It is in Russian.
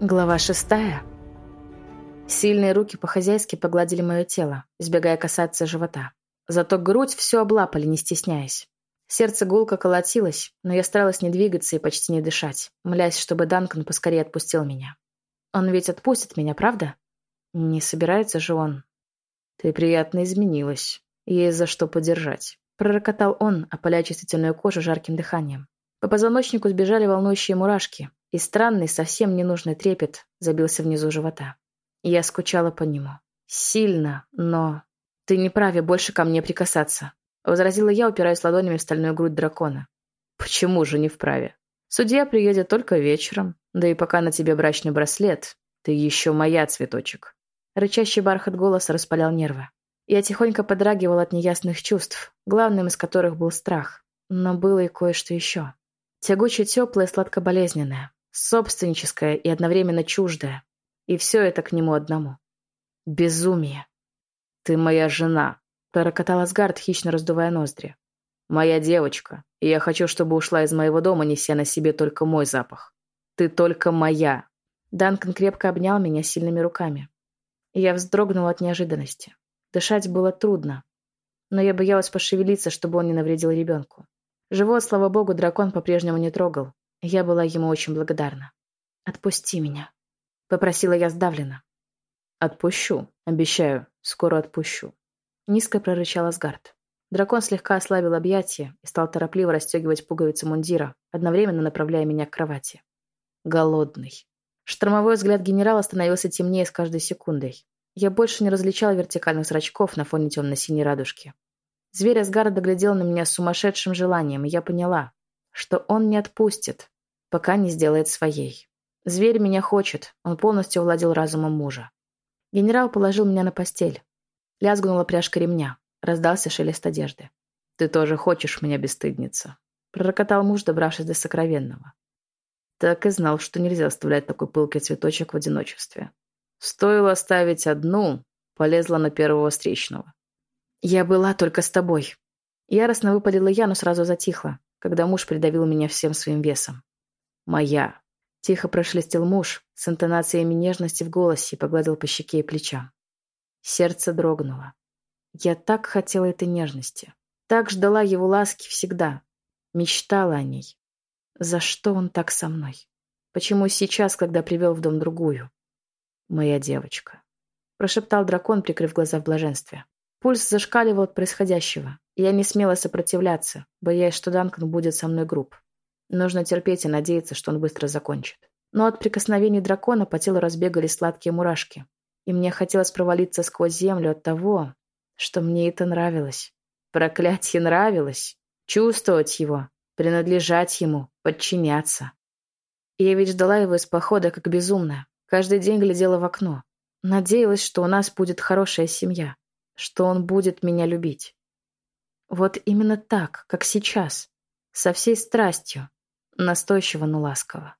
Глава шестая. Сильные руки по-хозяйски погладили мое тело, избегая касаться живота. Зато грудь все облапали, не стесняясь. Сердце гулко колотилось, но я старалась не двигаться и почти не дышать, молясь, чтобы Данкан поскорее отпустил меня. Он ведь отпустит меня, правда? Не собирается же он. Ты приятно изменилась. Есть за что подержать. Пророкотал он, опаляя чувствительную кожу жарким дыханием. По позвоночнику сбежали волнующие мурашки, и странный, совсем ненужный трепет забился внизу живота. Я скучала по нему. Сильно, но... «Ты не праве больше ко мне прикасаться», — возразила я, упираясь ладонями в стальную грудь дракона. «Почему же не вправе? Судья приедет только вечером, да и пока на тебе брачный браслет, ты еще моя, цветочек». Рычащий бархат голоса распалял нервы. Я тихонько подрагивала от неясных чувств, главным из которых был страх. Но было и кое-что еще. Тягуче теплое, сладко-болезненное собственническое и одновременно чуждое. И все это к нему одному. Безумие. «Ты моя жена», — пророкотал Асгард, хищно раздувая ноздри. «Моя девочка, и я хочу, чтобы ушла из моего дома, неся на себе только мой запах. Ты только моя». Данкан крепко обнял меня сильными руками. я вздрогнула от неожиданности. Дышать было трудно, но я боялась пошевелиться, чтобы он не навредил ребенку. Живот, слава богу, дракон по-прежнему не трогал, я была ему очень благодарна. «Отпусти меня», — попросила я сдавленно. «Отпущу, обещаю, скоро отпущу», — низко прорычал Асгард. Дракон слегка ослабил объятия и стал торопливо расстегивать пуговицы мундира, одновременно направляя меня к кровати. Голодный. Штормовой взгляд генерала становился темнее с каждой секундой. Я больше не различал вертикальных зрачков на фоне темно-синей радужки. Зверь Асгарда глядел на меня с сумасшедшим желанием, и я поняла, что он не отпустит, пока не сделает своей. Зверь меня хочет, он полностью владел разумом мужа. Генерал положил меня на постель. Лязгнула пряжка ремня, раздался шелест одежды. «Ты тоже хочешь меня, бесстыдница?» Пророкотал муж, добравшись до сокровенного. Так и знал, что нельзя оставлять такой пылкий цветочек в одиночестве. Стоило оставить одну, полезла на первого встречного. «Я была только с тобой». Яростно выпалила я, но сразу затихла когда муж придавил меня всем своим весом. «Моя!» — тихо прошелестел муж с интонациями нежности в голосе и погладил по щеке и плечам. Сердце дрогнуло. Я так хотела этой нежности. Так ждала его ласки всегда. Мечтала о ней. За что он так со мной? Почему сейчас, когда привел в дом другую? Моя девочка. Прошептал дракон, прикрыв глаза в блаженстве. Пульс зашкаливал от происходящего. Я не смела сопротивляться, боясь, что Данкан будет со мной груб. Нужно терпеть и надеяться, что он быстро закончит. Но от прикосновений дракона по телу разбегались сладкие мурашки. И мне хотелось провалиться сквозь землю от того, что мне это нравилось. Проклятье нравилось. Чувствовать его, принадлежать ему, подчиняться. Я ведь ждала его из похода как безумная. Каждый день глядела в окно. Надеялась, что у нас будет хорошая семья, что он будет меня любить. Вот именно так, как сейчас, со всей страстью, настойчиво, но ласково.